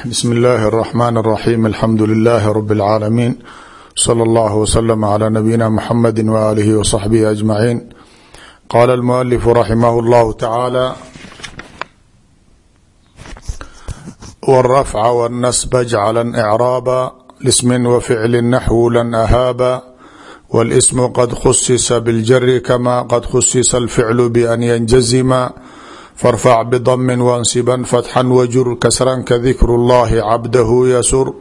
bsmi اllahi الرحmn الرaxيm alxamdu لlh rb العaalamiin slى اllah wslm عlى nabiyina mxamedi walihi wصaxbihi aجmaciin qala اlmualifu raximah اllah tacaalى wالrafca wالnasba jcla إcraaba lismi wficli naxwu lan ahaaba wاlsmu qad khusisa bاljari kama qad khusisa اlficlu ban ynjazima farfac bidami wansiban fatxan wajur kasranka dikru llahi cabdahu yasur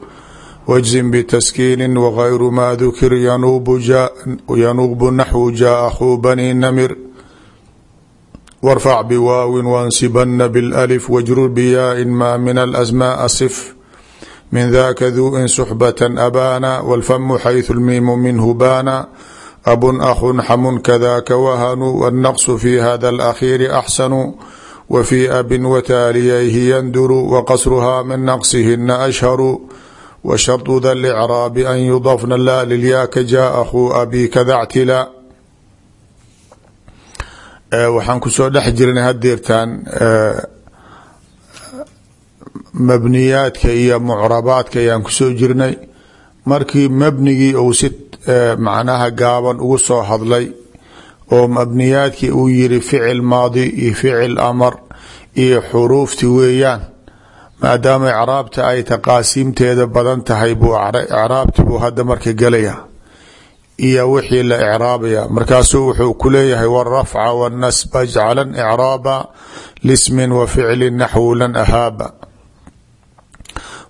wajzin bitaskiinin wagayru maa dukir yanuubu naxwu jaa axuu bani namir warfac biwaawin wansibana bilif wajrur biyaain maa min alasmaa asif min daka duu'in suxbatan abaana walfamu xaysu lmiimu minhu baana abun axun xamun kadaka wahanu wannaqsu fi hada alakhiiri axsanu wfي abin wtaaliyayhi yanduru wqasruha min naqsihina ashharu wsharطu da lcraabi an yudafna la lilyaaka jaa akhuu abi kada ctila waxaan ku soo dhex jirnay hadeertaan mabniyaadka iyo mucrabaadka ayaan ku soo jirnay markii mabnigii uu si macnaha gaaban ugu soo hadlay oo mabniyaadkii uu yiri ficil maadi iyo ficil amar iyo xuruufti weeyaan maadaama icraabta ay taqaasiimteeda badan tahay buu icraabti buu hadda marka gelaya iyo wixii la icraabaya markaasuu wuxuu ku leeyahay wrafca wاnasba jcalan icraaba lismin waficli naxwu lan ahaaba.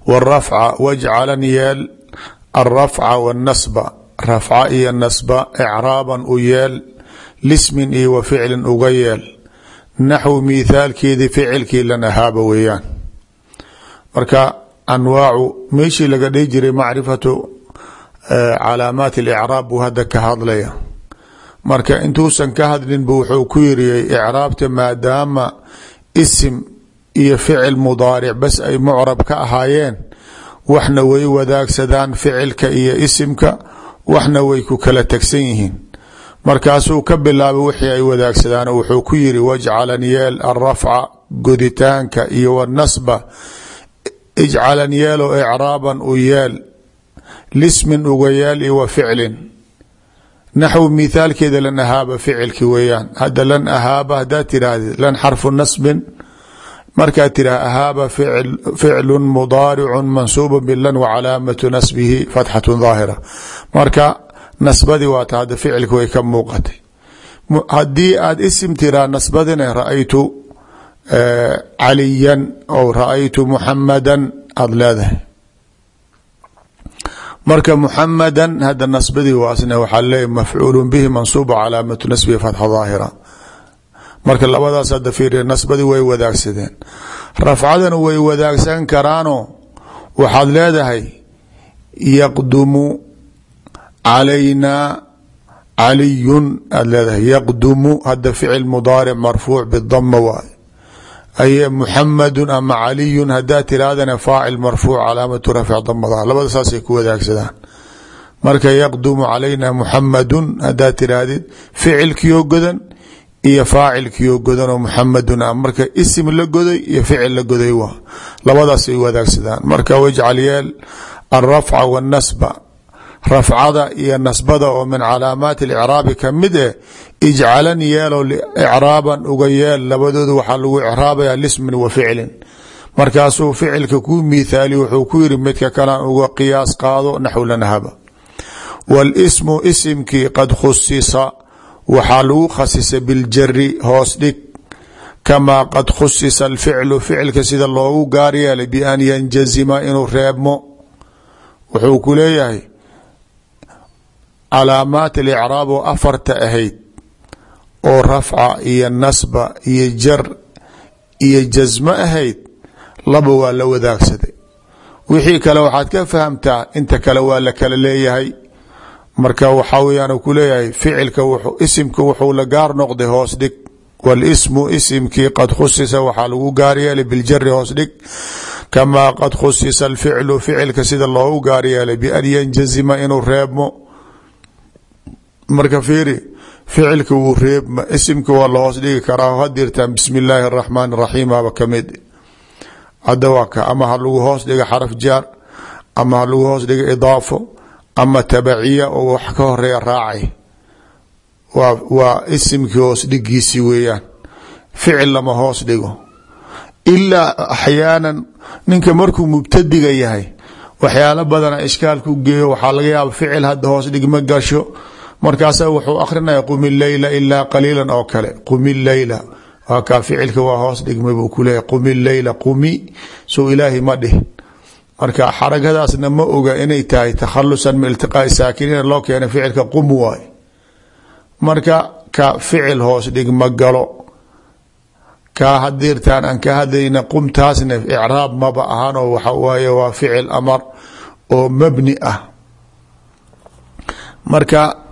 Wrafca wajcalan yeel alrafca wاnnasba rafca iyo nasba icraaban u yeel lismin iyo waficlin uga yeel naxwu mithaalkeedii ficilkii lan ahaaba weeyaan. Marka anwaacu meeshii laga dhihi jiray macrifatu calaamaat اlicraab buu hadda ka hadlaya. Marka intuusan ka hadlin bu wuxuu ku yiriyay icraabta maadaama isim iyo ficil mudaaric bas ay mucrab ka ahaayeen waxna way wadaagsadaan ficilka iyo isimka waxna way ku kala tegsan yihiin markaasuu ka bilaabay wixii ay wadaagsadaan wuxuu ku yiri wajcalan yeel alrafca goditaanka iyo wanasba ijcalan yeelo icraaban u yeel lismin uga yeel iyo wa ficlin. Naxw mithaalkeeda lan ahaaba ficilki weeyaan. Hadda lan ahaaba hadaa tiraahde lan xarfu nasbin markaad tiraha ahaaba ficlu mudaaricu mansuuba bilan wacalaamatu nasbihi fatxatu daahira marka nasbadii waata hadda ficilka way ka muuqatay. Haddii aada isim tiraa nasbadina ra'aytu caliyan ou ra'aytu muxamadan leedahay. Marka muxamadan hadda nasbadii waasna waxaa leeyahy mafcuulu bihi mansuuba calaamatu nasbihi fatxa daahira. Marka labadaas hadda fiiriya nasbadii way wadaagsadeen. Rafcadana way wadaagsan karaano waxaad leedahay yaqdumu calaynaa caliyun aada leedahay yaqdumu hadda ficil mudaaric marfuuc bidama waay aye muxamadu ama caliyun hadaa tirahdana faacil marfuuc calaamatu rafc damada labada saasay ku wadaagsadaan marka yaqdumu calayna muxamadun hadaa tirahdid ficilkiyo godan iyo faacilkiyo godan oo muxamadun a marka isim la goday iyo ficil la goday waa labadaasay wadaagsadaan marka wajcal yeel alrafca wاnasba rafcada iyo nasbada oo min calaamaati اlicraabi ka mid eh ijcalan yeelo icraaban uga yeel labadooda waxaa lagu icraabaya lismin wa ficlin. Markaasuu ficilka ku mithaali wuxuu ku yiri midka kalan uga qiyaas qaado naxw lanahaba wاlsmu isimkii qad khusisa waxaa lagu khasisay biljari hoos dhig kamaa qad khusisa alficlu ficilka sida loogu gaar yeelay bian yanjazima inuu reebmo. Wuxuu ku leeyahay calaamaat alicraab oo afarta ahayd oo rafca iyo nasba iyo jar iyo jasmo ahayd laba waa la wadaagsaday. Wixii kale waxaad ka fahamtaa inta kale waa la kala leeyahay. Marka waxaa weyaan ku leeyahay ficilka isimka wuxuu la gaar noqday hoos dhig. Wاlsmu isimkii qad khusisa waxaa lagu gaar yeelay biljari hoos dhig. Kamaa qad khusisa alficlu ficilka sida loogu gaar yeelay bian yanjazima marka fiiri ficilka wuu reebma isimka waa lahoos dhigi karaa hadirtaan bismi illaahi araxmaan raxiim aba ka mid hadda ama ha lagu hoos dhiga xaraf jaar ama ha lagu hoos dhiga idaafo ama tabaciya oo wax ka horreeya raacay. Waa isimkii hoos dhigiisii weeyaan. Ficil lama hoos dhigo. Ilaa axyaanan ninka markuu mubtadiga yahay waxyaalo badana ishkaal ku geeyo waxaa laga yaaba ficil hadda hoos dhig ma gasho markaasa wuxuu akrinaya qumi leyla ilaa qaliilan oo kale qumi leyla waa kaa ficilka waa hoos dhigmay buu kuleeyahy qumi leyla qumi soo ilaahi ma marka xarakadaasna ma oga inay tahay takhalusan min iltiqaai saakiniina loo keenay ficilka qum waay. Marka ka ficil hoos dhig ma galo. Kaa hadirtaan aan ka hadlayna qumtaasna icraab maba ahan oo waxa waaye waa ficil amar oo mabni ah. Marka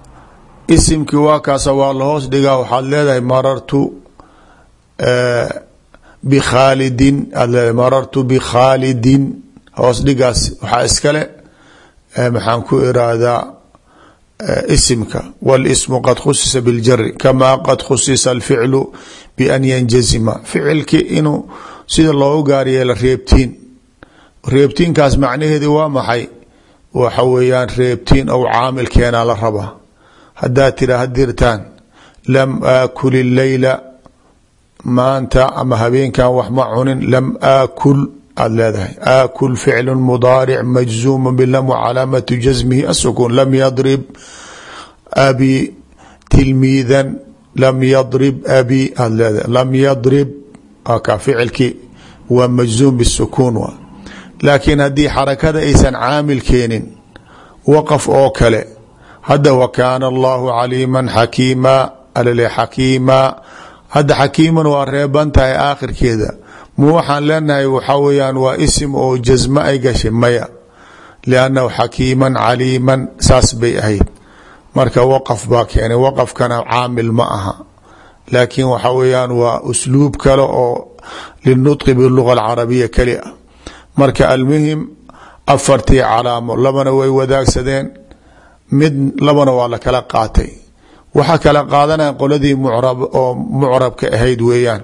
isimkii waa kaasa waa la hoos dhigaa. Waxaad leedahay marartu bikhaalidin aad leedahay marartu bikhaalidin hoos dhigaas. Waxaa iskale maxaan ku iraahdaa isimka. Wاlsmu qad khusisa biاljari kama qad khusisa alficlu ban yanjazima. Ficilki inuu sida loogu gaaryeela reebtiin. Reebtiinkaas macnaheedi waa maxay? Waxa weeyaan reebtiin ou caamilkeenaa la rabaa haddaad tira hadirtaan lam aakul illeyla maanta ama habeenkan wax ma cunin lam aakul aad leedahay aakul ficlu mudaaric majzuum bilam calaamatu jasmihi asukun lam yadrib abi tilmiidan lam yadrib abi aad leedahay lam yadrib ka ficilkii waa majzuum bisukuun wa laakiin haddii xarakada aysan caamil keenin waqaf oo kale hadda wa kaana allahu caliima xakiima alale xakiima hadda xakiiman waa reeban tahay aakhirkeeda. Mu waxaan leenahay waxaa weyaan waa isim oo jasmo ay gashay maya. Liannahu xakiiman caliiman saas bay ahayd. Marka waqaf baa keenay waqafkana caamil ma aha. Laakiin waxa weyaan waa usluub kale oo linutqi biluga alcarabiya keli a marka almuhim afartii calaamo labana way wadaagsadeen mid labana waa la kala qaatay waxaa kala qaadanaya qoladii mucrab oo mucrabka ahayd weeyaan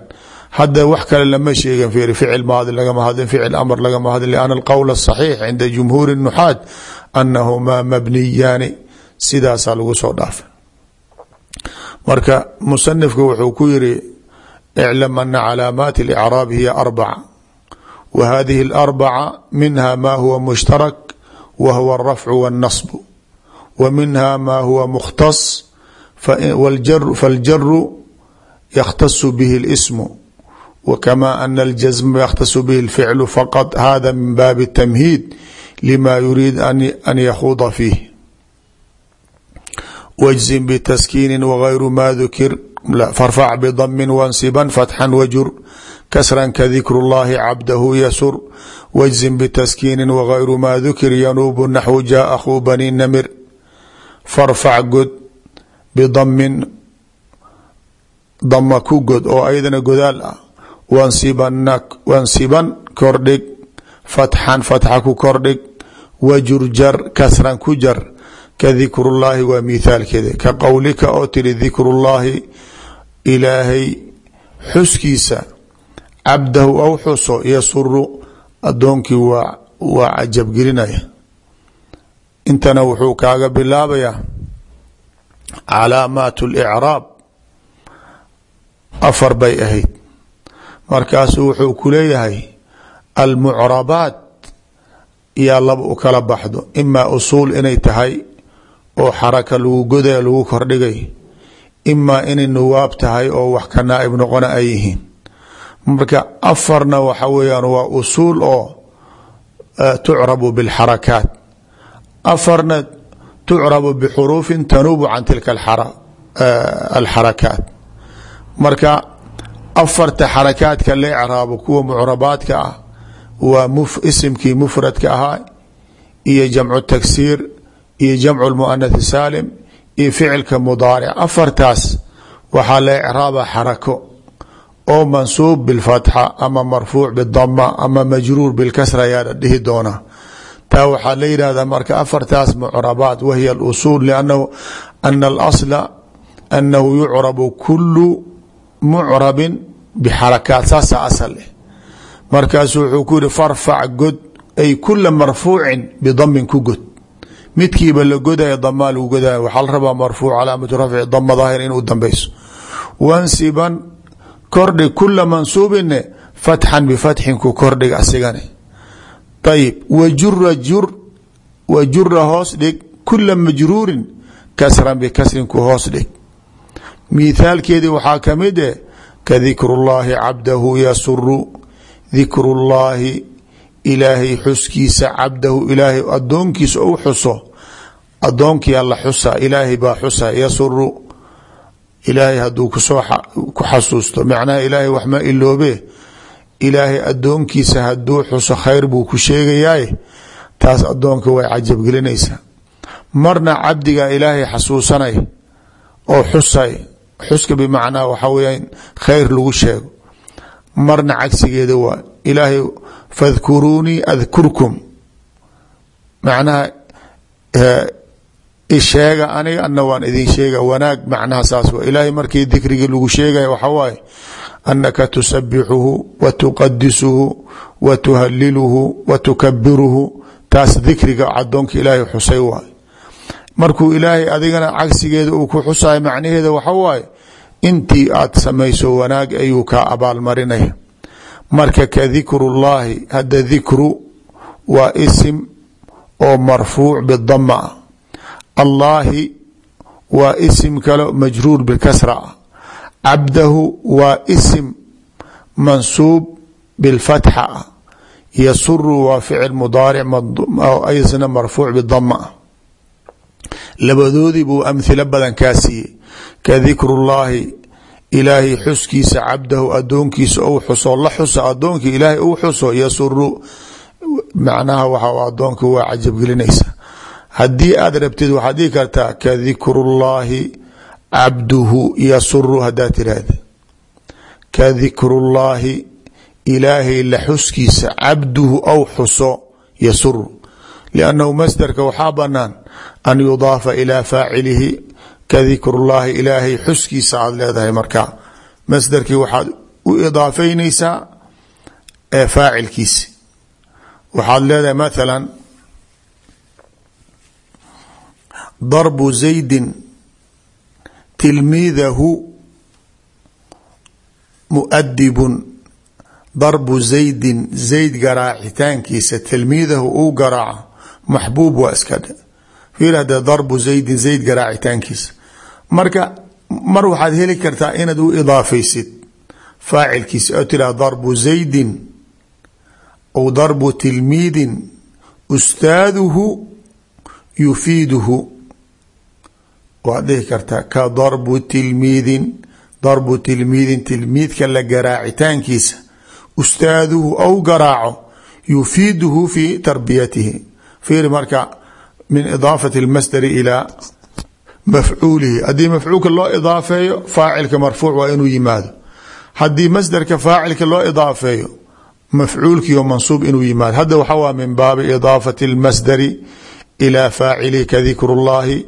hadda wax kale lama sheegin fiiri ficil maadi lagama hadlin ficil amr lagama hadlin lianna alqowl asaxiix cinda jumhuuri الnuxaat anahumaa mabniyaani sidaasaa lagu soo dhaafay marka musanifka wuxuu ku yiri iclam ana calaamaati اlicraab hiya arbaca wa hadihi اlarbaca minha ma huwa mushtarak wa huwa alrafcu wاlnasbu wa minha ma huwa mukhtas faljaru yakhtasu bihi اlsmu wkama ana aljasma yakhtasu bihi اlficlu faqad hada min baabi الtamhiid lima yuriid an yakhuuda fiih wاjzim btaskiini wغayru ma dukir farfac bdmi wansiban fatxan wajur kasran kadikru اllahi cabdahu yasur wاjzim btaskiini wغayru ma dukir yanuubu naxwu jaa akhuu bani namir farfac god bidamin dama ku god oo ayadana godaal ah. Wansiban kordhig fatxan fatxa ku kordhig wajur jar kasran ku jar. Ka dikrullaahi waa mithaalkeeda. Ka qowlika oo tiri dikrullaahi ilaahay xuskiisa cabdahu aw xuso yasuru adoonkii waa cajabgelinaya intana wuxuu kaaga bilaabayaa calaamaat اlicraab afar bay ahayd. Markaasuu wuxuu ku leeyahay almucrabaat yaa laba u kala baxdo. Imaa usuul inay tahay oo xaraka lagu godaya lagu kordhigay. Imaa inay nuwaab tahay oo wax ka naaib noqona ay yihiin. Marka afarna waxa weeyaan waa usuul oo tucrabu bilxarakaat afarna tucrabu bixuruufin tanuubu can tilka alxarakaat. Marka afarta xarakaadka la ecraabo kuwa mucrabaadka ah waa isimkii mufradka ahaa iyo jamcu tagsiir iyo jamcu lmuanath saalim iyo ficilka mudaaric. Afartaas waxaa la ecraaba xarako oo mansuub bilfatxa ama marfuuc bidama ama majruur bilkasra ayaa dhihi doonaa taa waxaa la yidhahdaa marka afartaas mucrabaat alusuul liannahu ana alasla annahu yucrabu kulu mucrabin bxarakaat saasa asal eh markaasu wuxuu ku yihi farfac god ay kula marfuucin bidamin ku god. Midkiiba la godaya damaa lagu godaya waxaa la rabaa marfuuc calaamatu rafci dama daahir inuu dambeyso wansiban kordhig kula mansuubine fatxan bifatxin ku kordhig asigane ayib wajura jur. Wajura hoos dhig. Kula majruurin. Kasran bikasrin ku hoos dhig. Mithaalkeedii waxaa ka mid eh ka dikru llaahi cabdahu yasuru dikru llaahi ilaahay xuskiisa cabdahu ilaahay adoonkiisa ou xuso. Adoonkii alla xusa ilaahay baa xusa yasuru ilaahay haduu ku soo ku xasuusto. Macnaha ilaahay wax iloobe ilaahay adoonkiisa haduu xuso khayr buu ku sheegayaay taas adoonka way cajabgelinaysaa marna cabdiga ilaahay xasuusanay oo xusay xuska bimacnaa waxaa weya khayr lagu sheego. Marna cagsigeeda waa ilaahay fadkuruunii adkurkum macnaha isheega aniga ana waan idin sheega wanaag macnaha saas wa ilaahay markii dikrigii lagu sheegaya waxaa waaye anaka tusabixuhu wa tuqadisuhu wa tuhaliluhu wa tukabiruhu taas dikriga adoonka ilaahay xusay waay markuu ilaahay adigana cagsigeeda uu ku xusayo macnaheeda waxa waaye intii aad samayso wanaag ayuu kaa abaalmarinaya marka ka dikru llaahi hadda dikru waa isim oo marfuuc bidama ah allaahi waa isim kale majruur bikasra cabdahu waa isim mansuub bilfatxa. Ah yasuru waa ficil mudaaric isna marfuuc bidama ah labadoodii buu amhilo badan kaa siiyey ka dikru llaahi ilaahay xuskiisa cabdahu adoonkiisa ou xuso la xuso adoonkii ilaahay uu xuso yasuru macnaha waxa adoonka waa cajabgelinaysa haddii aad rabtid waxaad dhihi kartaa cabduhu yasuru haddaad tirahda ka dikru llaahi ilaahay la xuskiisa cabduhu ou xuso yasuru liannahu masderka waxaa banaan an yudaafa ilaa faacilihi. Ka dikru llaahi ilaahay xuskiisa aad leedahay markaa masderkii waxaad u idaafeyneysaa ee faacilkiisi waxaad leedahay mathala darbu zaydin tilmiidahu muadibun darbu zaydin zayd garaacitaankiisa tilmiidahu uu garaaco maxbuub waa iska fiir hadee darbu zaydin zayd garaacitaankiisa. Marka mar waxaad heli kartaa inaad u idaafaysid faacilkiisa oo tiraa darbu zaydin ou darbu tilmiidin ustaaduhu yufiiduhu waad dhihi kartaa ka darbu tilmiidin darbu tilmiidin tilmiidka la garaacitaankiisa ustaaduhu ou garaaco yufiiduhu fi tarbiyatihi fiir marka min idaafati اlmasdari ilaa mafcuulihi haddii mafcuulka loo idaafeeyo faacilka marfuuc waa inuu yimaado haddii masdarka faacilka loo idaafeeyo mafcuulkiio mansuub inuu yimaado hadda waxaa waa min baabi idaafati اlmasdari ilaa faacilihi ka dikru اllahi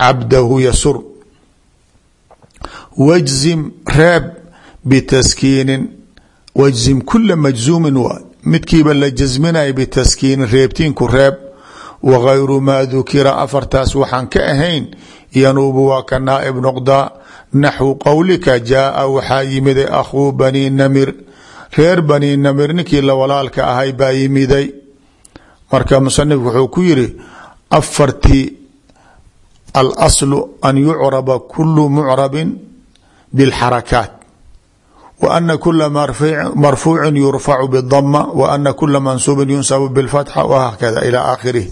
cabdahu yasur. Wajzim reeb bitaskiinin wajzim kula majzuumin waa midkiiba la jasminaya bitaskiinin reebtiinku reeb wagayru maa dukira afartaas waxaan ka ahayn yanuubu waa ka naaib noqdaa naxwu qowlika jaaa waxaa yimiday akhuu bani namir reer bani namir ninkii la walaalka ahay baa yimiday. Marka musanifku wuxuu ku yiri afartii alaslu an yucraba kulu mucrabin bilxarakaat wa ana kula marfuucin yurfacu bidama wa ana kula mansuubin yunsabu bilfatxa wahakada ilaa aakhirih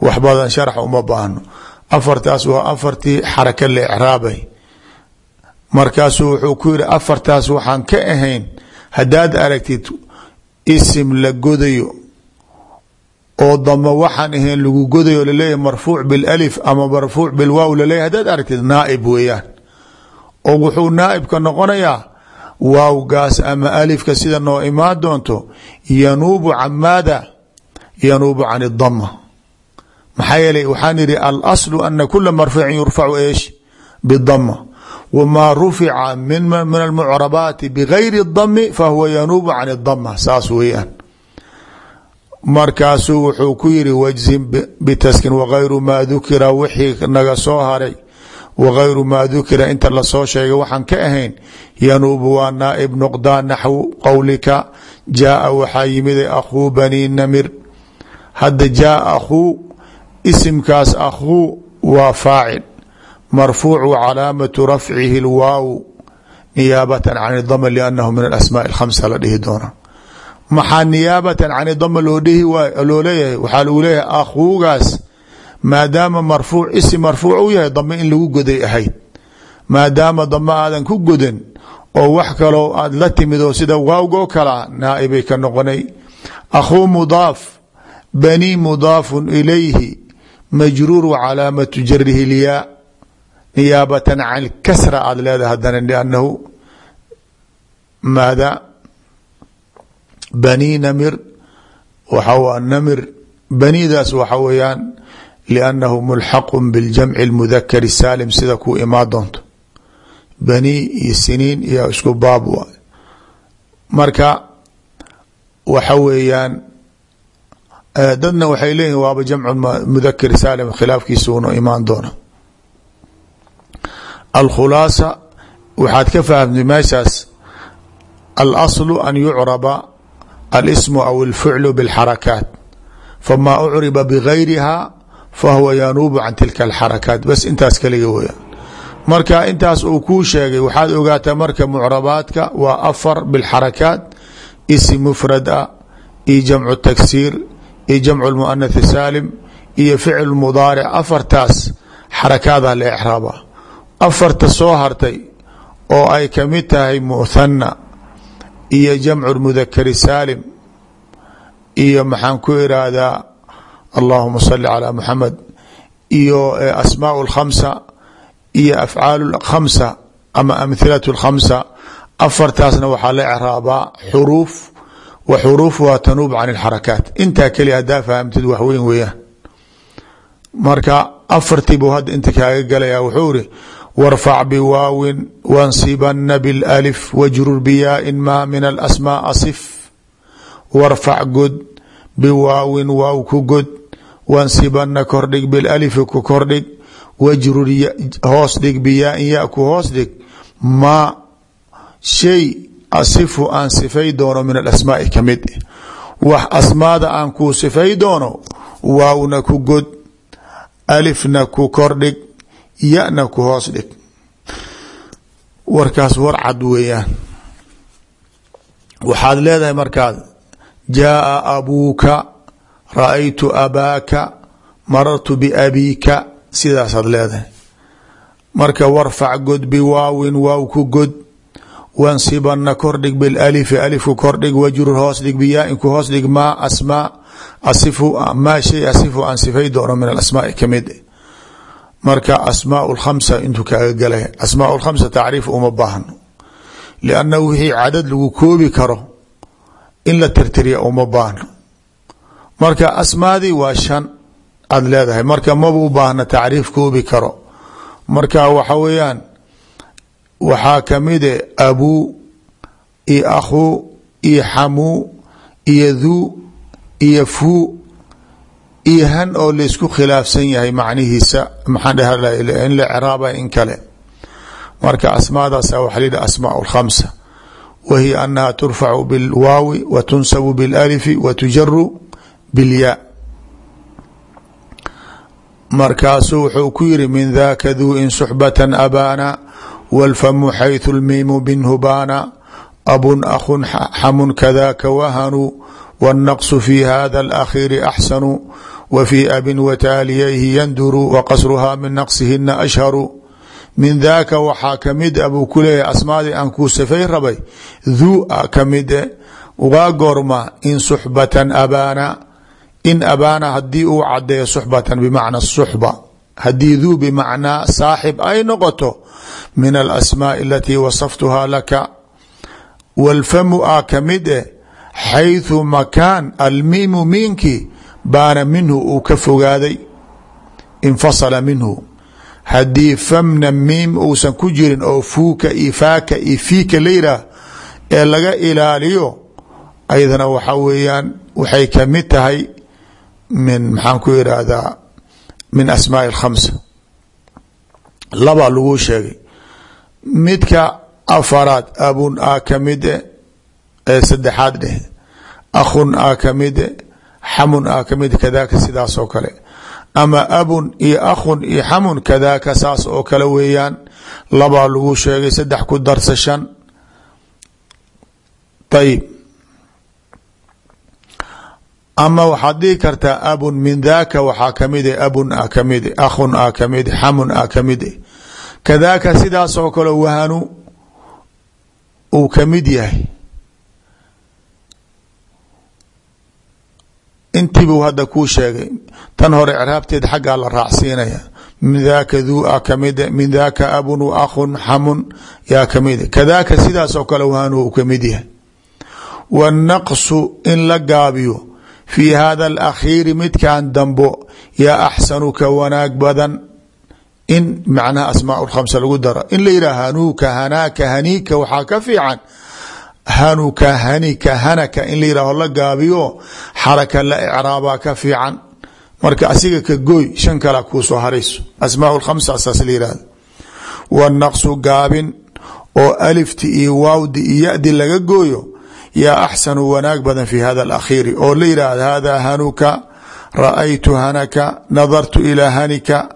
wax badan sharx uma baahno afartaas waa afartii xaraka la icraabay markaasuu wuxuu ku yiri afartaas waxaan ka ahayn haddaad aragtid isim la godayo oo damo waxaan ahayn lagu godayo laleeyahy marfuuc bilalif ama marfuuc bilwaaw laleeyahy haddaad aragtid naaib weeyaan. oo wuxuu naaibka noqonayaa waawgaas ama alifka sida noo imaan doonto yanuubu can maada? yanuubu can idama maxaa yeelay waxaan yihi alaslu ana kula marfuucin yurfacu eesh? bidama wmaa rufica min almucrabaati bgayri dami fahuwa yanuubu can اdama saas weeyaan markaasuu wuxuu ku yiri wajzim bitaskin wagayru maa dukira wixii naga soo haray. Wagayru maa dukira inta la soo sheegay waxaan ka ahayn yanuubu waa naaib nuqdaan naxwu qowlika jaaa waxaa yimiday akhuu bani namir. Hadda jaaa akhuu isimkaas akhuu waa faacil marfuucu calaamatu rafcihi اlwaaw niyaabatan can dama liannahu min alasmaai اlkhamsa la dhihi doona maxaa niyaabatan can dama loo dhihi loo leeyahay. Waxaa lagu leeyahay akhuugaas maadaama marfuuc isim marfuuc u yahay dame in lagu goday ahayd. Maadaama dame aadan ku godan oo wax kaloo aad la timid oo sida waawgoo kalea naaibay ka noqonay. Akhuu mudaaf bani mudaafun ilayhi majruuru calaamatu jarihi lyaa niyaabatan can kasra aad leedahay hadana liannahu maada bani namir waxa namir banidaas waxa weeyaan liannahu mulxaqu biljamci اlmudakari saalim sida kuu imaa doonto. Bani iyo siniin iyo isku baab waay marka waxa weeyaan dadna waxay leeyihiin waaba jamcu mudakir saalim khilaafkiisa una imaan doona alkhulaasa waxaad ka fahamtay meeshaas alaslu an yucraba alismu aw alficlu bilxarakaat famaa ucriba bigayriha fahuwa yanuubu can tilka alxarakaat bas intaas kaliga weya marka intaas uu kuu sheegay waxaad ogaataa marka mucrabaadka waa afar bilxarakaat isim mufrad ah iyo jamcu taksiir iyo jamcu lmuanath saalim iyo ficl mudaaric afartaas xarakaadah la exraaba afarta soo hartay oo ay ka mid tahay muthana iyo jamcu mudakari saalim iyo maxaan ku iraahdaa allahuma sali calaa muxamed iyo asmaau lkhamsa iyo afcaal khamsa ama amhilat lkhamsa afartaasna waxaa la ecraabaa xuruuf wa xuruufuha tanuub can alxarakaat intaa keliya hadaa fahamtid waxweyn weeyaan. Marka afartii buu hadda inta kaaga galaya wuxuu iri warfac biwaawin wansibana biاlalif wajrur biyaain ma min alasmaa asif warfac god biwaawin waaw ku god wansibana kordhig bilalifi ku kordhig wajrur hoos dhig biyaain ya ku hoos dhig maa shay asifu aan sifay doono min alasmaai ka mid wax asmaada aan kuu sifay doono waawna ku god alifna ku kordhig yana ku hoos dhig. Warkaas war cad weeyaan. Waxaad leedahay markaad jaaa abuuka ra'aytu abaaka marartu biabiika sidaasaad leedahay. Marka warfac god biwaawin waaw ku god. Wansibana kordhig bilalifi alifku kordhig wajrur hoos dhig biyaain ku hoos dhig maa asmaa asifu maa shay asifu aan sifay doono min alasmaai ka mid marka asmaa lkhamsa intuu kaaga galay asmaa lkhamsa tacriif uma baahno liannahu wixii cadad lagu koobi karo in la tirtiriya uma baahno marka asmaadii waa shan aada leedahay. Marka maba u baahna tacriif koobi karo. Marka waxa weeyaan waxaa kamide abuu iyo akhuu iyo xamuu iyo dhuu iyo fuu iyo han oo laysku khilaafsan yahay macnihiisa maxaan dheh in la craaba in kale marka asmaadaasa waxa layidhi asmaa lkhamsa wa hiya anaha turfacu bilwaawi wa tunsabu bilalifi wa tujaru bilyaa markaasuu wuxuu ku yiri min daka duu in suxbatan abaana wاlfamu xayثu lmiimu minhu baana abun akhun xamun kadaka wahanu wالnaqص fi hada اlأkhiiri axsanu w fii abin wataaliyayhi yanduru wa qasruhaa min naqsihina ashharu min daaka waxaa ka mid a buu ku leeyahay asmaadii aan kuu safay rabay duu a kamide ugaa goorma in suxbatan abaana in abaana haddii uu cadeeyo suxbatan bimacna suxba haddii duu bimacnaa saaxib ay noqoto min alasmaai alatii wasaftuhaa laka walfamu a ka mid e xayثu makaan almiimu miinki baana minhu uu ka fogaaday infasala minhu. Haddii famna miim uusan ku jirin oo fuuka iyo faaka iyo fiika la yidhaah ee laga ilaaliyo ayadana waxa weeyaan waxay ka mid tahay min maxaan ku irahdaa min asmaai اkhamsa labaa lagu sheegay. Midka afaraad abun a ka mid e ee saddexaad dheh. Akhun a kamide xamun a ka mid kadaaka sidaas oo kale. Ama abun iyo akhun iyo xamun kadaaka saas oo kale weeyaan. Labaa lagu sheegay saddex ku darsa shan. Ayib ama waxaad dhihi kartaa abun min daaka waxaa kamide abun a kamide akhun a kamide xamun a kamide kadaaka sidaas oo kale wahanu uu ka mid yahay intiibuu hadda kuu sheegay tan hore craabteed xaggaa la raacsiinaya. Min daaka duu a kamide min daaka abun wa akhun xamun yaa kamide kadaaka sidaas oo kale wahanu uu ka mid yahay. Wannaqsu in la gaabiyo fii hada alakhiiri midkan dambo yaa axsanu ka wanaag badan in macnaha asmaa lkhamsa lagu daro. In la yidhah hanuuka hanaaka haniika waxaa ka fiican hanuka hanika hanaka in la yidhaaho la gaabiyo xaraka la icraabaa ka fiican. Marka asiga ka gooy shan kala kuusoo harayso. Asmaa lkhamsa saas la yihahdo wanaqsu gaabin oo alifti iyo waawdi iyo yadi laga gooyo yaa axsanu wanaag badan fi hada alakhiiri oo la hada hanuka ra'aytu hanaka nadartu ilaa hanika.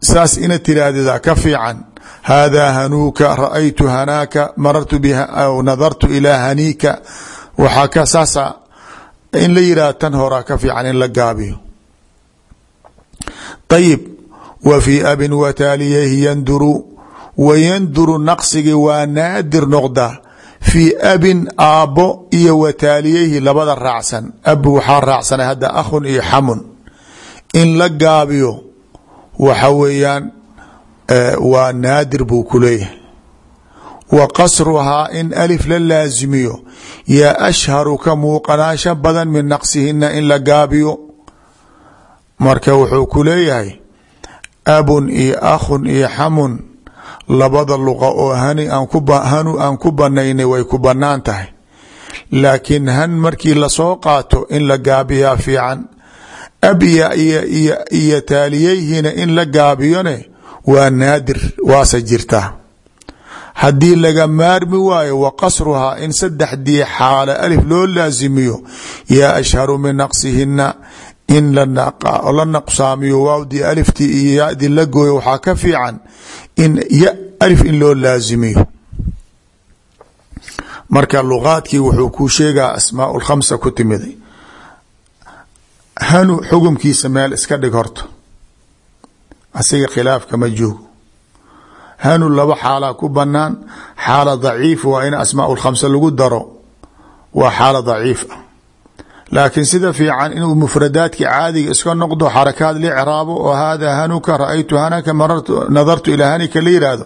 Saas ina tiraahdeeda ka fiican hada hanuuka ra'aytu hanaaka marartu nadartu ilaa haniika. Waxaa ka saasa in la yihahdo tan horaa ka fiican in la gaabiyo. Ayib wa fii abin wataaliyayhi yanduru. Wa yanduru naqsigii waa naadir noqda fii abin aabbo iyo wataaliyayhi labada raacsan. Ab waxaa raacsanay hadda akhun iyo xamun. In la gaabiyo waxa weeyaan waa naadir buu ku leeyahay. Wa qasruhaa in alif la laasimiyo yaa ashharu ka muuqanaasha badan min naqsihina in la gaabiyo. Marka wuxuu ku leeyahay abun iyo akhun iyo xamun labada luqa oo hani hanu aan ku banaynay way ku bannaan tahay. Laakiin han markii la soo qaato in la gaabiyaa fiican abya iyo taaliyeyhina in la gaabiyone waa naadir waase jirtaa haddii laga maarmi waayo wa qasruhaa in saddexdii xaalo alif loo laasimiyo yaa ashharu min naqsihina in la naqsaamiyo waawdii aliftii iyo yadii la gooyo waxaa ka fiican in ya alif in loo laasimiyo marka luqaadkii wuxuu kuu sheegaa asmaa lkhamsa ku timiday hanu xugumkiisa meel iska dhig horta asiga khilaafka ma joogo. Hanu laba xaalaa ku banaan xaala daciif waa in asmaa lkhamsa lagu daro. Waa xaala daciif ah. Sida fiican inuu mufradaadki caadiga iska noqdo xarakaad la craabo oo hada hanuka ra'aytu hanaka nadartu ilaa hanika la yihahdo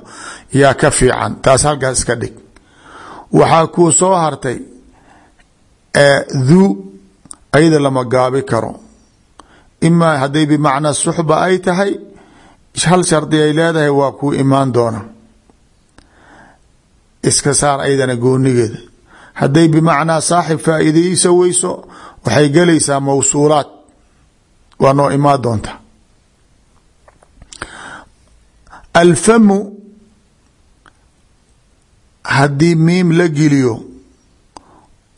yaa ka fiican. Taas halkaas iska dhig. Waxaa kuu soo hartay duu ayada lama gaabi karo. Imaa hadday bimacnaa suxba ay tahay hal shardi ay leedahay waa kuu imaan doona. Iska saar ayadana goonigeeda hadday bimacnaa saaxib faa'iideysa weyso waxay gelaysaa mawsuulaad waa noo imaan doonta. Alfamu haddii miim la geliyo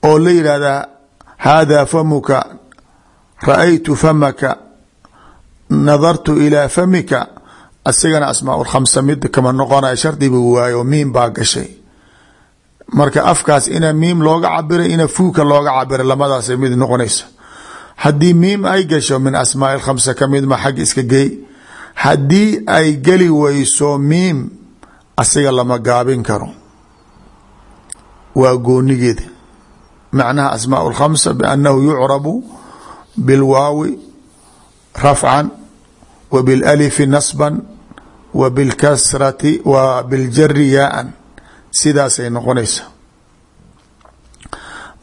oo la yidhaahdaa haadaa famuka ra'aytu famaka nadartu ilaa famika asigana asmaa lkhamsa mid kama noqonaya shardibu waayo miim baa gashay. Marka afkaas ina miim looga cabira ina fuuka looga cabira lamadaasay mid noqonaysa. Haddii miim ay gasho min asmaa lkhamsa ka mid ma xag iska gey. Haddii ay geli weyso miim asiga lama gaabin karo. Waa goonigeeda. Macnaha asmaa lkhamsa biannahu yucrabu bilwaawi rafcan wa bilalifi nasban wa bilkasrati wa biljari yaaan sidaasay noqonaysa.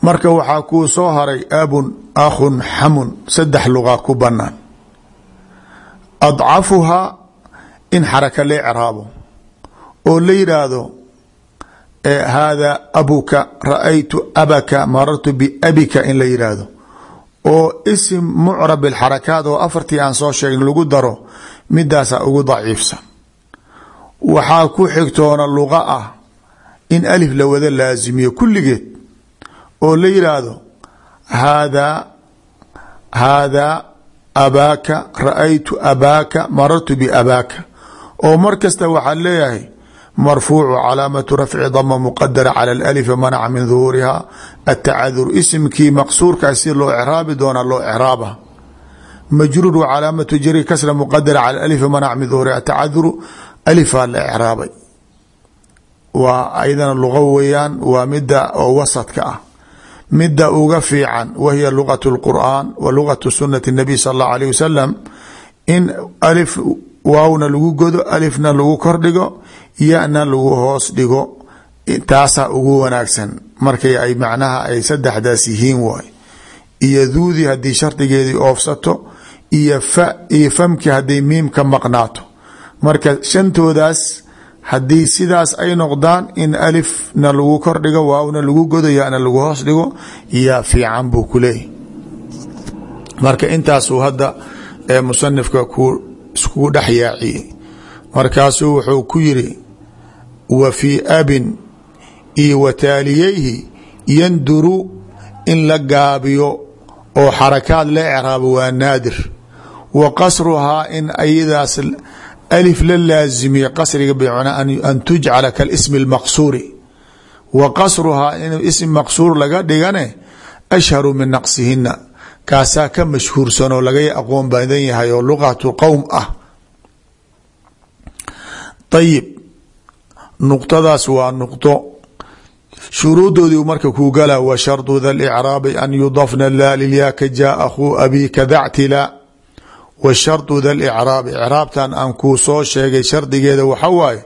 Marka waxaa kuu soo haray abun akhun xamun saddex luqa ku banaan adcafuhaa in xaraka la icraabo oo la yidhaahdo hada abuka ra'aytu abaka marartu biabika in la yidhaahdo. Oo isim mucrab bilxarakaat oo afartii aan soo sheegin lagu daro midaasaa ugu daciifsan waxaa ku xigtoona luqa ah in alif la wada laasimiyo kulligeed oo la yidhaahdo haadaa haadaa abaaka ra'aytu abaaka marartu biabaaka oo mar kasta waxaad leeyahay marfuucu calaamatu rafci dama muqadara cala alif manaca min duhuuriha atacadur isimkii maqsuurkaa si loo craabi doona loo craaba majruur calaamatu jari kasra muqadara cala alif manaca min duhuuriha atacaduru alifaa la ecraabay waa ayadana luqa weeyaan waa mida oo wasadka ah mida uga fiican wahiya luqat اlqur'an wa luqatu sunati الnabiy sal اllahu alيه wasalam in alif waawna lagu godo alifna lagu kordhigo yana lagu hoos dhigo taasaa ugu wanaagsan markay ay macnaha ay saddexdaas yihiin waay iyo duudi haddii shardigeedii oofsato iyo fa iyo famki hadday miim ka maqnaato marka shantoodaas haddii sidaas ay noqdaan in alifna lagu kordhigo waawna lagu godo yana lagu hoos dhigo yaa fiican buu ku leeyahy marka intaasuu hadda ee musanifka ku iskugu dhex yaaciyey. Markaasuu wuxuu ku yiri wa fii abin iyo wa taaliyeyhi yanduru in la gaabiyo oo xarakaad la ecraabo waa naadir. Wa qasruhaa in ayadaas alif la laazimiye qasriga bmacnaa an tujcala kalismi اlmaqsuuri wa qasruhaa in ism maqsuur laga dhigane ashharu min naqsihina kaasaa ka mashhuursanoo laga aqoon badan yahay oo luqatu qowm ah ayib nuqtadaas waa nuqdo shuruudoodii marka kuu gala wa shardu da licraabi an yudafna la lilyaaka jaa akhuu abika dactila wa shardu da licraabi icraabtan aan kuu soo sheegay shardigeeda waxa waaye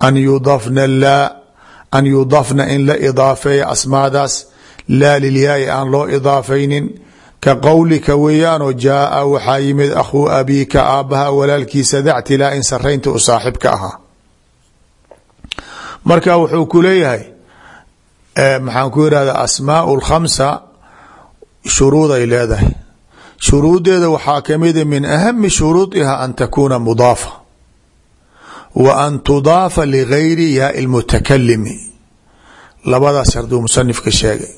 an yudafna laa an yudafna in la idaafeeya asmaadaas laa lilyaai aan loo idaafaynin ka qowlika weeyaanoo jaaa waxaa yimid akhuu abiika aabbaha walaalkiisa dactilaa in saraynta u saaxibka ahaa. Marka wuxuu ku leeyahay maxaan ku irahda asmaau lkhamsa shuruuday leedahay shuruudeeda waxaa kamida min ahami shuruudiha an takuuna mudaafa. Wa an tudaafa ligayri yaai lmutakalimi labadaas sharduu musanifka sheegay.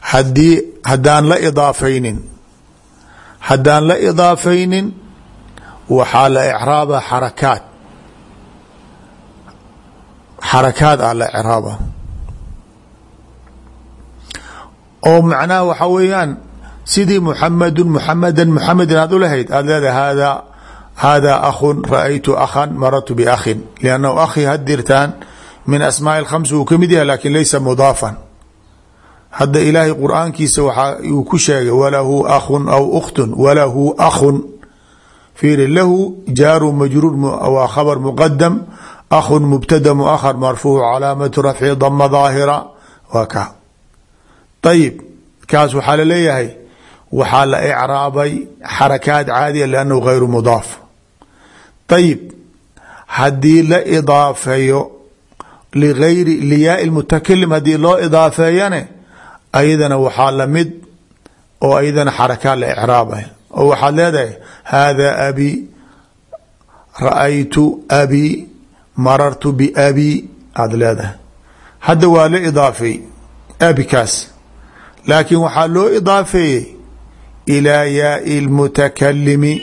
Hadii haddaan la idaafaynin haddaan la idaafaynin waxaa la ecraaba xarakaat xarakaad ah la ecraaba oo macnaha waxa weeyaan sidii muxamadu muxamadan muxamedin aad ulahayd aad leedahay hada hada akhun ra'aytu akhan marartu biakhin liannahu akhi hadirtaan min asmaai lkhamsi uu ka mid yahay laakiin laysa mudaafan. Hadda ilaahay qur'aankiisa waxa uu ku sheegay walahu akhun aw ukhtun walahu akhun. Fiiri lahu jaaru majruur waa khabar muqadam akhun mubtada muahar marfuuc calaamatu rafci dama daahira. Waa ka. Ayib kaas waxaa la leeyahay waxaa la ecraabay xarakaat caadiya liannahu gayru mudaaf. Ayib haddii la idaafeeyo ligayri liyaai mutakalim haddii loo idaafeeyane ayadana waxaa la mid oo ayadana xarakaat la ecraabay oo waxaad leedahay hada abi ra'aytu abi marartu biabi aada leedahay. Hadda waa la idaafeey abikaas. Laakiin waxaa loo idaafeeyey ilaa yaai lmutakalimi.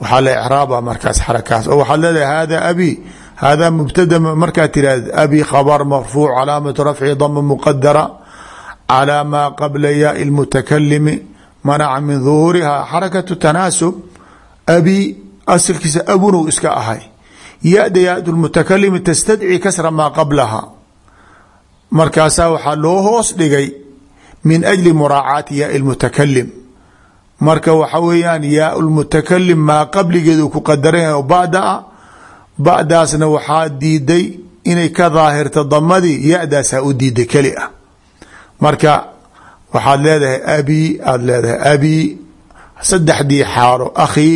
Waxaa la ecraaba markaas xarakaas. Oo waxaad leedahay hada abi hada mubtada markaad tiraahd abi khabar marfuuc calaamatu rafci dama muqadara calaa maa qabla yaai lmutakalimi manaca min duhuuriha xarakatu tanaasub abi asalkiisa abunu iska ahay. Ya-da yaa mutakalimi tastadci kasra maa qablaha. Markaasaa waxaa loo hoos dhigay min ajli muraacaati yaai lmutakalim marka waxa weeyaan yaa lmutakalim maa qabligeed uu ku oo bada a badaasna waxaa diiday inay ka daahirto damadii ya-daasaa u diiday keli ah. Marka waxaad leedahay abi aada leedahay abi saddexdii xaalo akhi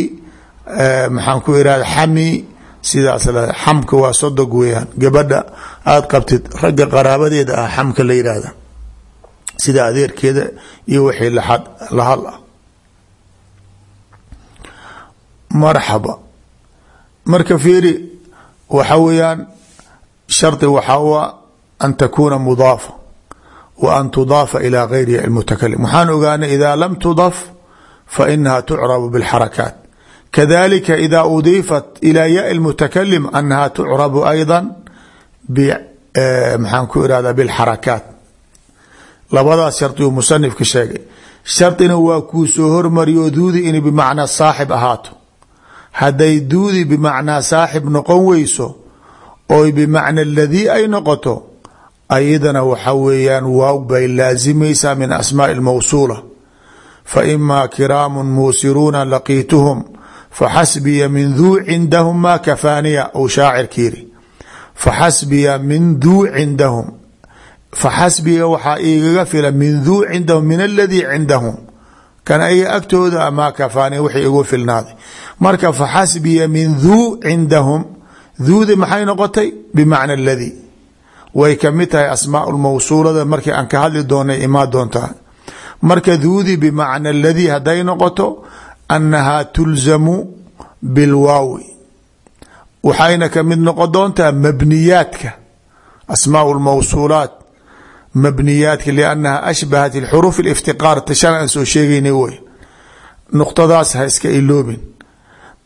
maxaan ku irahda xami sidaas la xamka waa sodog weeyaan gabadha aada qabtid ragga qaraabadeeda ah xamka la yidhaahda sida adeerkeeda iyo wixii laad lahal ah marxaba. Marka fiiri waxa weeyaan shardi waxaa u a an takuuna mudaafa wa an tudaafa ilaa gayriha almutakalim waxaan ogaanay ida lam tudaf fa inaha tucrabu bilxarakaat. Kadalika ida udiifat ilaa yaai lmutakalim anaha tucrabu ayda maxaan ku irahda bilxarakaat. Labadaas shardi uu musanifka sheegay. Shardina waa kuu soo hormariyo duudi inay bimacnaa saaxib ahaato hadday duudi bimacnaa saaxib noqon weyso oy bimacna aladii ay noqoto ayadana waxa weeyaan waaw bay laasimaysaa min asmaai lmawsuula fa imaa kiraamu muusiruuna laqiituhum faxasbiya min duu cindahum maa kafaaniya ou shaacirka yiri faxasbiya min duu cindahum faxasbiya waxaa igaga fila min duu cindahum min aladii cindahum kan ayaga agtooda maa kafaaniya wixii igu filnaaday marka faxasbiya min duu cindahum. Duudi maxay noqotay? Bimacna aladii way ka mid tahay asmaa lmawsuulada markii aan ka hadli doonay imaa doontaa marka duudi bimacna aladii hadday noqoto annahaa tulzamu bilwaawi. Waxayna ka mid noqon doontaa mabniyaadka asmaa lmawsuulaat mabniyaadka liannaha ashbahat xuruuf iftiqaar tashan aan soo sheegaynay wey nuqtadaas ha iska iloobin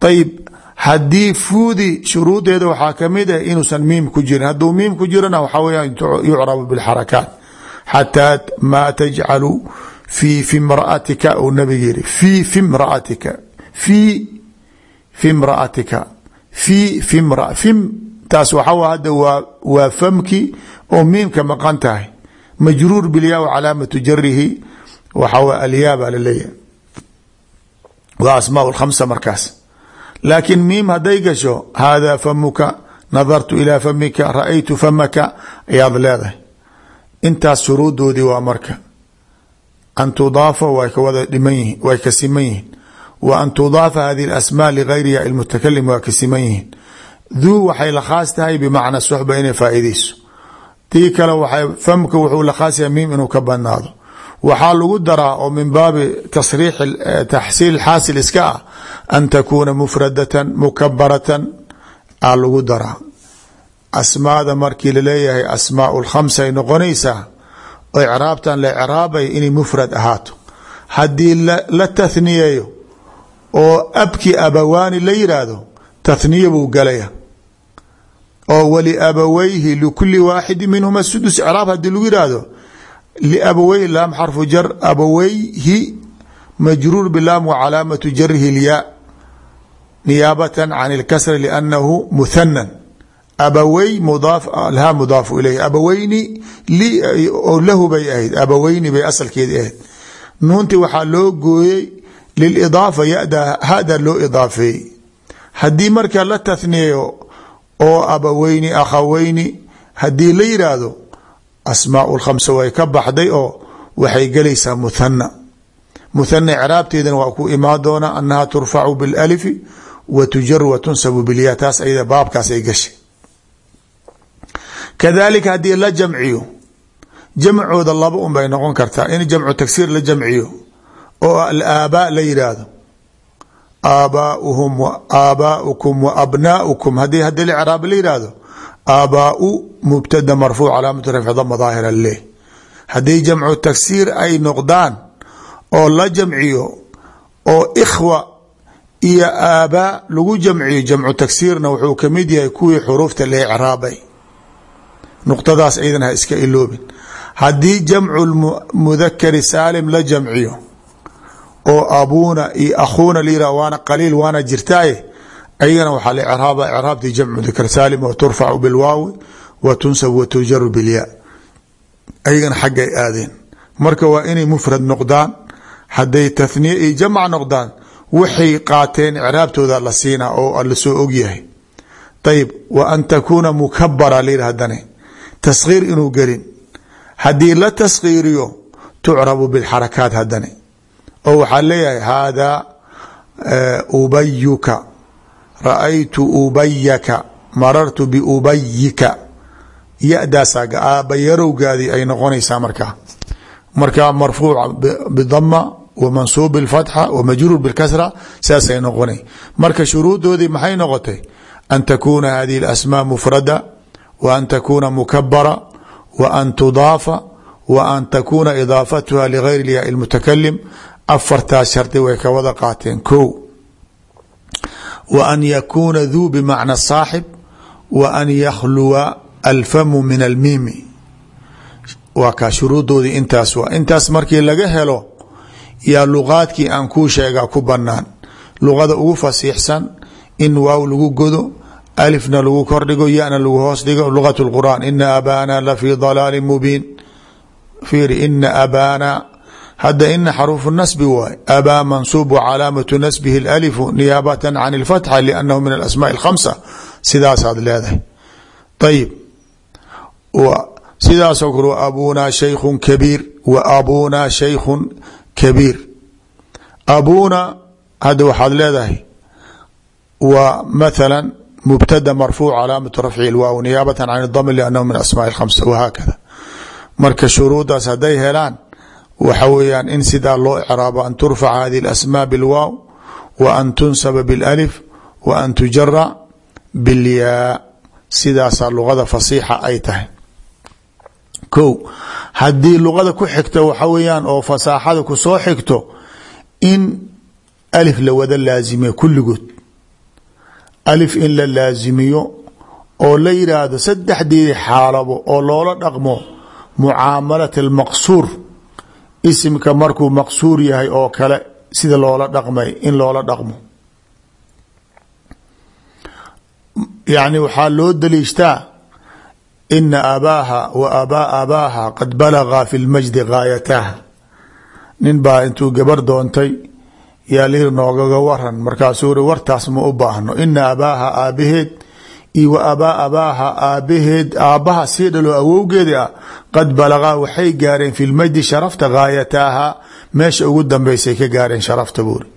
ayib haddii fuudi shuruudeeda waxaa ka mid ah inuusan miim ku jirin hadduu miim ku jirana waxaa weyaan yucrabu bilxarakaat xataa maa tajcalu fii fi mraatika uu nabiga yiri fii fi mraatika fii fi mraatika fii fi mra fim taas waxaa hadda waa famki oo miimka majruur bilyaa calaamatu jarihi waxaa w alyaa baa la leeyahay waa asmaa khamsa markaas. Laakiin miim hadday gasho haadaa famuka nadartu ilaa famika ra'aytu famaka ayaad leedahay. Intaas shuruudoodii waa marka. An tudaafa way ka wada dhiman yihiin way ka siman yihiin. Wa an tudaafa hadihi tii kale famka wuxuu la khaas yahay miim inuu ka badnaado. Waxaa lagu daraa oo min baabi tasriix taxsiil xaasil iska ah an takuuna mufradatan mukabaratan aa lagu daraa. Asmaada markii la leeyahay asmaa lkhamsa ay noqonaysaa oo icraabtan la icraabay inay mufrad ahaato. Haddii la tathniyeeyo oo abki abawaani la yidhaahdo tathniya buu galaya oo waliabawayhi likuli waaxidi minhuma sudus icraab haddii lagu yihahdo liabaweyhi laam xarfu jar abaweyhi majruur bilaam wa calaamatu jarihi lyaa niyaabatan can ilkasri liannahu muhanan abawey mudaaf lhaa mudaafu ilayh abaweyni li oo lahu bay ahayd abaweyni bay asalkeedi ahayd. Waxaa loo gooyey lilidaafa yada hada loo idaafeeyey haddii marka la tathniyeyo oo abaweyni akhaweyni haddii la yidhaahdo asmaa lkhamsa way ka baxday oo waxay gelaysaa muthana muthana icraabteedana waa ku imaan doona annaha turfacu bilalifi wa tujar wa tunsabu bilyaa taas ayada baabkaas ay gashay. Kadalika haddii la jamciyo jamcooda laba un bay noqon kartaa. In jamcu tagsiir la jamciyo oo alaabaa la yidhaahdo aabaauhum aabaaukum wa abnaaukum haddii haddii icraab la yihahdo aabaau mubtada marfuuc calaamatu rafci dama daahira leh. Haddii jamcu tagsiir ay noqdaan oo la jamciyo oo ikhwa iyo aabaa lagu jamciyo jamcu tagsiirna wuxuu ka mid yahay kuwii xuruufta la icraabay. Nuqtadaas ciidan ha iska iloobin. Haddii jamcu mudakari saalim la jamciyo oo abuuna iyo akhuuna la yihah waana qaliil waana jirtaaye ayagana waxaa la icraaba icraabtii jamcu mudakar saalim wa turfacu bilwaawi wa tunsab wa tujaru bilyaa ayagana xaggay aadeen. Marka waa inay mufrad noqdaan hadday tathniye iyo jamc noqdaan waxay qaateen icraabtooda la siinaa oo la soo ogyahay. Ayib wa an takuuna mukabara la yidhah hadane taskhiir inuu gelin. Haddii la taskhiiriyo tucrabu bilxarakaat hadane oo waxaa leeyahay haadaa ubayuka ra'aytu ubayaka marartu biubayika ya-daasaa aabbayarowgaadii ay noqonaysaa markaa markaa marfuuc bidama wa mansuub bifatxa wa majruur bikasra saasay noqonay. Marka shuruudoodii maxay noqotay? An takuuna hadihi اlasmaa mufrada wa an takuuna mukabara wa an tudaafa wa an takuuna idaafatuha ligayr lyaa mutakalim afartaas shardi way ka wada qaateen. Ko wa an yakuuna duu bimacna saaxib wa an yakhluwa alfamu min almiimi. Waa kaa shuruudoodii intaas waa. Intaas markii laga helo yaa luqaadkii aan kuu sheegaa ku banaan luqada ugu fasiixsan in waaw lagu godo alifna lagu kordhigo yana lagu hoos dhigo lugat اlqur'an ina abaana lafii dalaali mubiin. Fiiri ina abaana hadda ina xaruufu nasbi waay. Abaa mansuub wcalaamatu nasbihi lalifu niyaabata can ilfatxa liannahu min alasmaa alkhamsa. Sidaasaad leedahay. Ayib sidaasoo kale wa abuunaa shaykhun kabiir. Wa abuunaa shaykhun kabiir. Abuuna hadda waxaad leedahay waa mathala mubtada marfuuc calaamatu rafci lwaaw niyaabatan can dami liannahu min asmaa alkhamsa. Wahaakada marka shuruudaas hadday helaan waxa weeyaan in sidaa loo icraabo an turfaca hadihi اlasmaa bilwaaw wa an tunsaba biاlalif wa an tujara bilyaa. Sidaasaa luqada fasiixa ay tahay. Ko haddii luqada ku xigta waxa weeyaan oo fasaaxada ku soo xigto in alif la wada laazimiyo kulligood alif in la laazimiyo oo la yidhaahdo saddexdeedi xaalabo oo loola dhaqmo mucaamalat almaqsuur isimka markuu maqsuur yahay oo kale sida loola dhaqmay in loola dhaqmo. Yacni waxaa loo daliishtaa ina abaaha wa abaa abaaha qad balagaa fi lmajdi gaayataha nin baa intuu gabar doontay yaa lihi noogaga waran markaasuu ri wartaas ma u baahno. Ina abaaha aabaheed iyo wa abaa abaaha aabaheed aabbaha sii dhalo awowgeedi ah qad balagaa waxay gaareen fi lmajdi sharafta gaayataaha meesha ugu dambeysay ka gaareen sharafta buuri.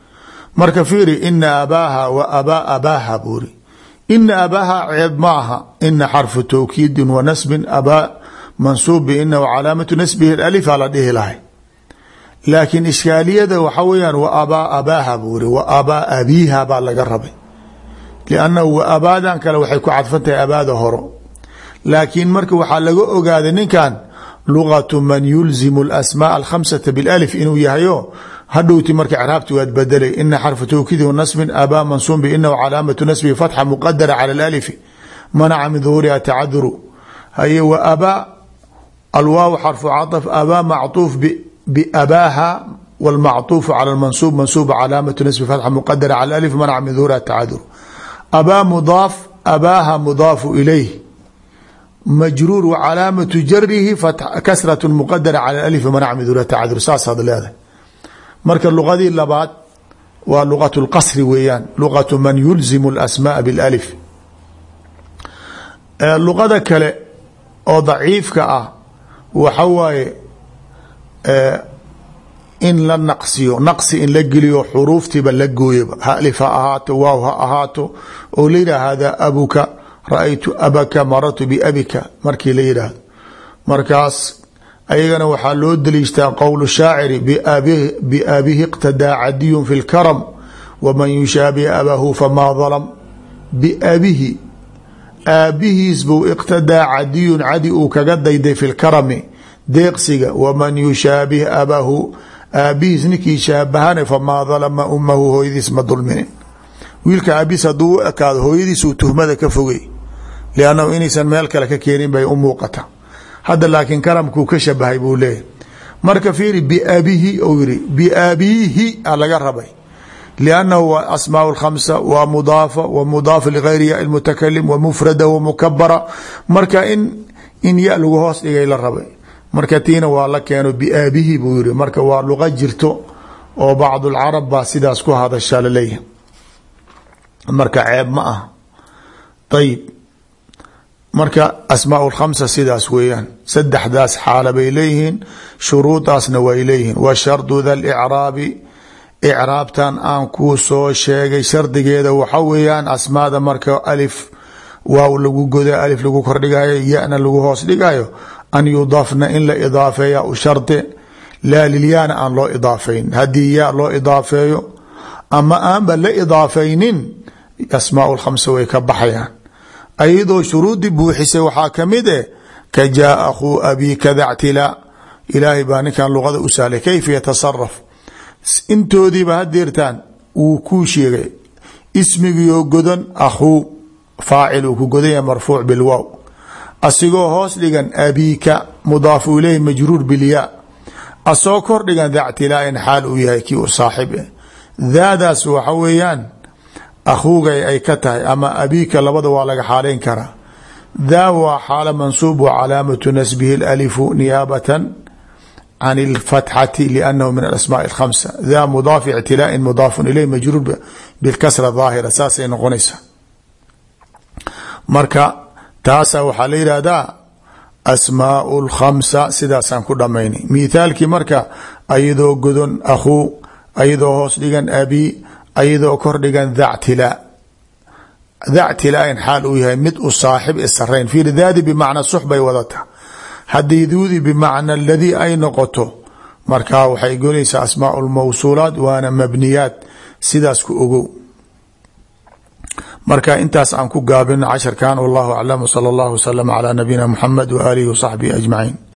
Marka fiiri ina abaaha wa abaa abaaha buuri. Ina abaaha ceeb ma aha. Ina xarfu tawkiidi wa nasbin abaa mansuub biina calaamatu nasbihi alifa la dhihi lahay. Laakiin ishkaaliyada waxa weyaan wa abaa abaaha buuri wa abaa abiiha baa laga rabay liannahu abaadan kale waxay ku cadfan tahay abaada horo laakiin marka waxaa laga ogaaday ninkan luqatu man yulzimu alasmaa alkhamsata bilif inuu yahayo hadhowti marka craabti waad badelay ina xarfa towkiidihu nasbin abaa mansuum biinahu calaamatu nasbihi fatxa muqadara cala alifi manaca min duhuuriha tacaduru haye wa abaa alwaaw xarfu caطf abaa macuuf biabaaha wاlmacuufu cala mansuub mansuub calaamatu nasbi fatxa muqadara cala alif manaca min duhuuriha tacaduru abaa mudaaf abaaha mudaafu ilayh majruur wcalaamatu jarihi kasratu muqadara cala alif manacmidula tacadur saasaad leedahay marka luqadii labaad waa luqat lqasri weeyaan luqatu man yulzimu lasmaa bilalif luqada kale oo daciifka ah waxa waaye in la naqsiyo naqsi in la geliyo xuruuftiiba la gooyaba. Ha alif ha ahaato waaw ha ahaato. Oo la yidhah hada abuka ra'aytu abaka marartu biabika markii la yidhaahdo markaas ayagana waxaa loo daliishtaa qowl shaaciri biabihi iqtadaa cadiyun fi lkaram waman yushaabi abahu famaa dalam. Biabihi aabihiis buu iqtadaa cadiyun cadi uu kaga dayday fi lkarami deeqsiga waman yushaabih abahu aabihiis ninkii shaabahana famaa dalama umahu hooyadiis ma dulminin. Wiilka aabihiis hadduu u ekaado hooyadiisuu tuhmada ka fogey liannahu inaysan meel kale ka keenin bay u muuqata. Hadda laakiin karamkuu ka shabahay buu leeyahy marka fiiri biabihi ou yiri biabiihi a laga rabay. Liannahu waa asmaa lkhamsa waa mudaafa wa mudaafa ligayri ya mutakalim wa mufrada wa mukabara marka in in ya lagu hoos dhigay la rabay marka tiina waa la keeno biaabihi buu yiri marka waa luqa jirto oo bacdulcarab baa sidaas ku hadashaa la leeyahay marka ceeb ma ah. Ayib marka asmaa lkhamsa sidaas weeyaan. Saddexdaas xaala bay leeyihiin shuruudaasna way leeyihiin. Wa shardu da licraabi icraabtan aan kuu soo sheegay shardigeeda waxa weeyaan asmaada marka alif waaw lagu goda alif lagu kordhigayo yana lagu hoos dhigayo an yudaafna in la idaafeeya u shardi laa lilyaana aan loo idaafeyn haddii yaa loo idaafeeyo ama aanba la idaafaynin asmaa lkhamsa way ka baxayaan. Ayadoo shuruudii buuxisay waxaa ka mid eh ka jaa akhuu abi kada ctilaa ilaahay baa ninkan luqada u sahlay kayfa yatasaraf intoodiiba hadeertaan wuu kuu sheegay ismigiioo godan akhuu faacil uu ku godanya marfuuc bilwow asigoo hoos dhigan abiika mudaafu ileyhi majruur bilyaa asoo kor dhigan da ctilaain xaal uu yahay kii u saaxib eh daadaas waxa weeyaan akhuuga ay ka tahay ama abiika labada waa laga xaaleyn karaa daa waa xaalo mansuub wa calaamatu nasbihi اlalifu niyaabatan can اlfatxati liannahu min alasmaء اlkhamsa daa mudaaf ictilaain mudaafun ileyh majruur bilkasra daahira saasay noqonaysaa marka taasa waxaa la yihahdaa asmaau اlkhamsa sidaasaan ku dhamaynay mithaalkii marka ayadoo godon akhuu ayadoo hoos dhigan abi ayadoo kor dhigan dactilaa dactilaain xaal uu yahay mid u saaxib isarayn fiir daadi bimacna sux bay wadata. Haddii duudi bimacna aladii ay noqoto markaa waxay golaysaa asmaa lmawsuulaat waana mabniyaat sidaas ku ogow marka intaas aan ku gaabino casharkan wallahu aclam wsala allahu waslama calaa nabiyina muxamed wa aalihi wasaxbihi ajmaciin